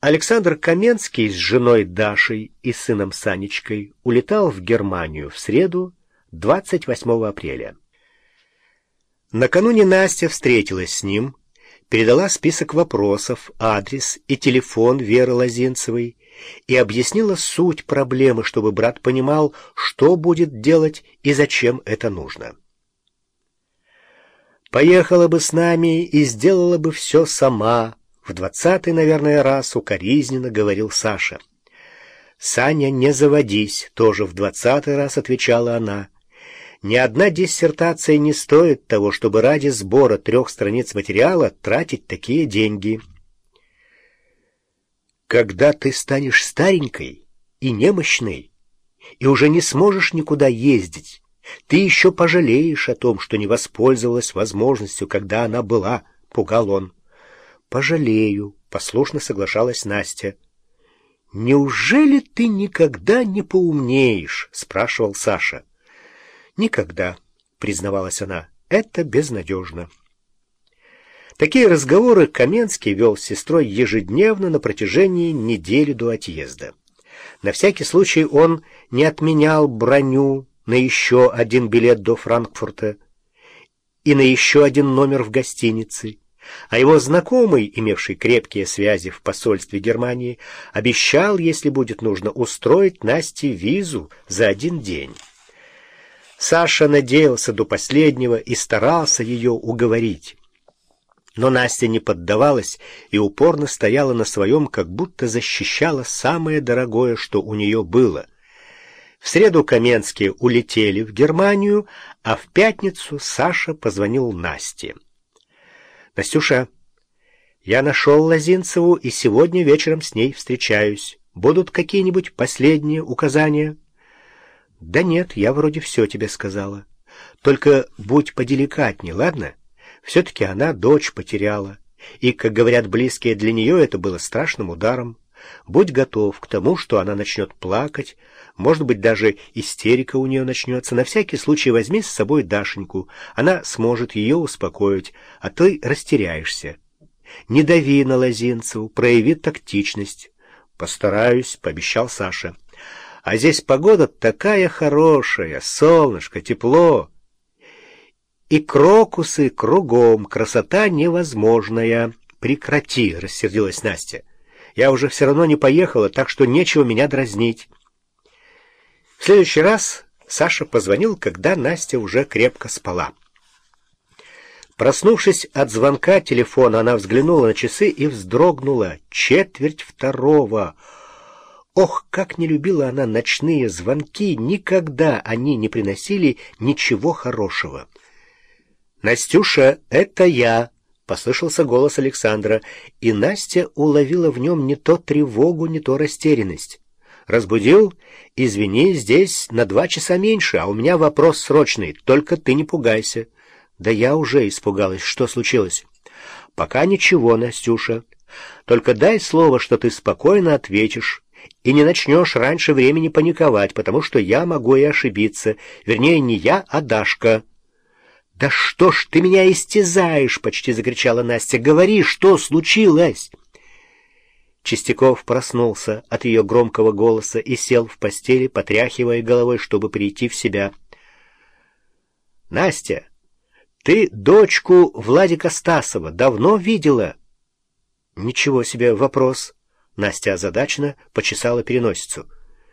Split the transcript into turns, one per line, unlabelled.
Александр Каменский с женой Дашей и сыном Санечкой улетал в Германию в среду 28 апреля. Накануне Настя встретилась с ним, передала список вопросов, адрес и телефон Веры Лозинцевой и объяснила суть проблемы, чтобы брат понимал, что будет делать и зачем это нужно. «Поехала бы с нами и сделала бы все сама», в двадцатый, наверное, раз укоризненно говорил Саша. «Саня, не заводись», — тоже в двадцатый раз отвечала она. «Ни одна диссертация не стоит того, чтобы ради сбора трех страниц материала тратить такие деньги». «Когда ты станешь старенькой и немощной, и уже не сможешь никуда ездить, ты еще пожалеешь о том, что не воспользовалась возможностью, когда она была», — пугал он. «Пожалею», — послушно соглашалась Настя. «Неужели ты никогда не поумнеешь?» — спрашивал Саша. «Никогда», — признавалась она, — «это безнадежно». Такие разговоры Каменский вел с сестрой ежедневно на протяжении недели до отъезда. На всякий случай он не отменял броню на еще один билет до Франкфурта и на еще один номер в гостинице, а его знакомый, имевший крепкие связи в посольстве Германии, обещал, если будет нужно, устроить Насте визу за один день. Саша надеялся до последнего и старался ее уговорить. Но Настя не поддавалась и упорно стояла на своем, как будто защищала самое дорогое, что у нее было. В среду Каменские улетели в Германию, а в пятницу Саша позвонил Насте. «Настюша, я нашел Лозинцеву и сегодня вечером с ней встречаюсь. Будут какие-нибудь последние указания?» «Да нет, я вроде все тебе сказала. Только будь поделикатнее, ладно? Все-таки она дочь потеряла, и, как говорят близкие, для нее это было страшным ударом. Будь готов к тому, что она начнет плакать, может быть, даже истерика у нее начнется. На всякий случай возьми с собой Дашеньку, она сможет ее успокоить, а ты растеряешься. Не дави на Лозинцеву, прояви тактичность. Постараюсь, — пообещал Саша. А здесь погода такая хорошая, солнышко, тепло. И крокусы кругом, красота невозможная. Прекрати, — рассердилась Настя. Я уже все равно не поехала, так что нечего меня дразнить. В следующий раз Саша позвонил, когда Настя уже крепко спала. Проснувшись от звонка телефона, она взглянула на часы и вздрогнула. Четверть второго. Ох, как не любила она ночные звонки, никогда они не приносили ничего хорошего. «Настюша, это я!» Послышался голос Александра, и Настя уловила в нем не то тревогу, не то растерянность. «Разбудил? Извини, здесь на два часа меньше, а у меня вопрос срочный, только ты не пугайся». «Да я уже испугалась. Что случилось?» «Пока ничего, Настюша. Только дай слово, что ты спокойно ответишь» и не начнешь раньше времени паниковать, потому что я могу и ошибиться. Вернее, не я, а Дашка». «Да что ж ты меня истязаешь!» — почти закричала Настя. «Говори, что случилось!» Чистяков проснулся от ее громкого голоса и сел в постели, потряхивая головой, чтобы прийти в себя. «Настя, ты дочку Владика Стасова давно видела?» «Ничего себе вопрос!» Настя озадаченно почесала переносицу.